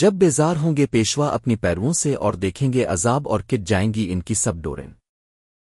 جب بیزار ہوں گے پیشوا اپنی پیروں سے اور دیکھیں گے عذاب اور کٹ جائیں گی ان کی سب ڈوریں